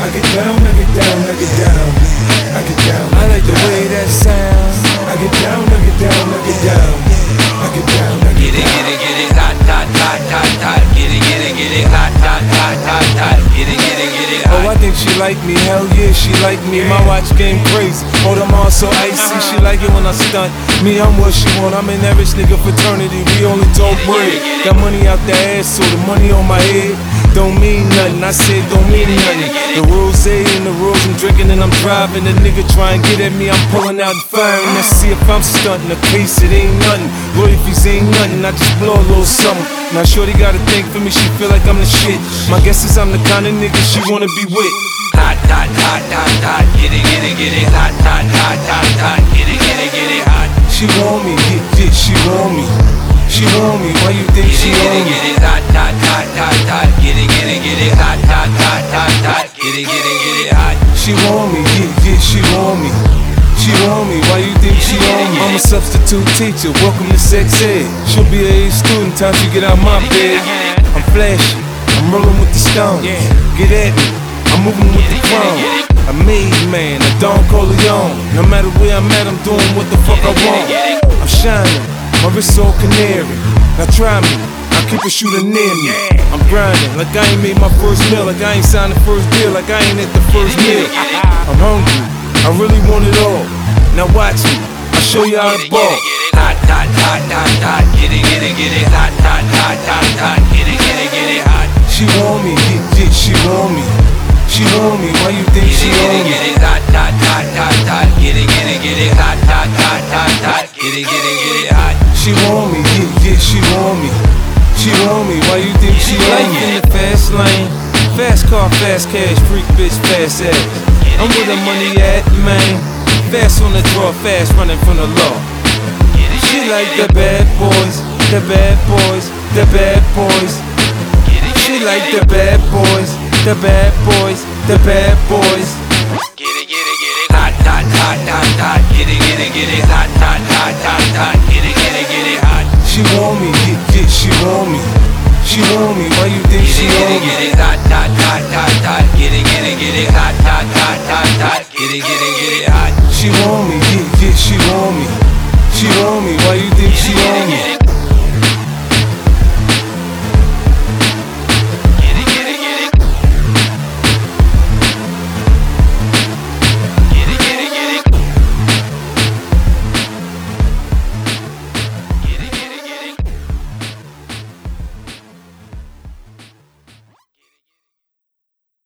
I get down, I get down, I get down. I get down. I like the way that sounds. I get down, I get down, I get down. I get down, Get it, get it, get it, hot, hot, hot, hot, hot. Get it, get it, get it, hot, hot, hot, hot, hot. Get it, get it, get it, Oh, I think she like me, hell yeah, she like me. My watch game crazy, hold them all so icy. She like it when I stunt. Me, I'm what she want. I'm in that rich nigga fraternity. We only talk bread. Got money out the ass, so the money on my head don't mean nothing. I said don't mean nothing. The rose and the rules I'm drinking and I'm driving. The nigga try and get at me, I'm pulling out and firing. Let's see if I'm stunting. The case it ain't nothing. Royalties ain't nothing. I just blow a little something. Now shorty got a thing for me. She feel like I'm the shit. My guess is I'm the kind of nigga she wanna be with. Hot, hot, hot, hot, hot. Get it, get it, get it, hot, hot, hot, hot, hot. Get it, get it, get it, hot. She want me, yeah, yeah, she want me. She want me, why you She want me, yeah, yeah, she want me. She want me, why you think she want me? I'm a substitute teacher, welcome to sex ed. She'll be a student, time she get out my bed. I'm flashy, I'm rolling with the stones. Get at me, I'm moving with the chrome. A made man, I don't call a Don Corleone. No matter where I'm at, I'm doing what the fuck I want. I'm shining, my wrist all canary. Now try me, keep a shooter near me. I'm grinding like I ain't made my first meal, like I ain't signed the first deal, like I ain't at the first meal. I'm hungry, I really want it all. Now watch me, I'll show you how to Get get ball. get hot, hot, hot, hot, hot. Get it, get it, get it, hot, hot, hot, hot, hot. Get it, get it, get it, hot. She want me, yeah, yeah, she want me. She want me, why you think Get she get want it, me? get it, hot, hot, hot, hot, hot. Get it, get it, get it, hot, hot, hot, hot, hot. Get it, get it, get it, hot. She want me, yeah, yeah, she want me. She want me, why you think she me? in the fast lane, fast car, fast cash, freak bitch, fast ass. I'm where the money at, man. Fast on the draw, fast running from the law. She like the bad boys, the bad boys, the bad boys. it, get it, She like the bad boys, the bad boys, the bad boys. Get it, get it, get it, hot, hot, hot, hot, hot. Get it, get it, get it, She want me, why you think Get she it, want it, me? get it, hot, hot, hot, hot, hot. Get it, get it, get it, hot, hot, hot, hot, hot. Get it, get it, get it, hot. She want me, yeah, yeah, she want me. She want me, why you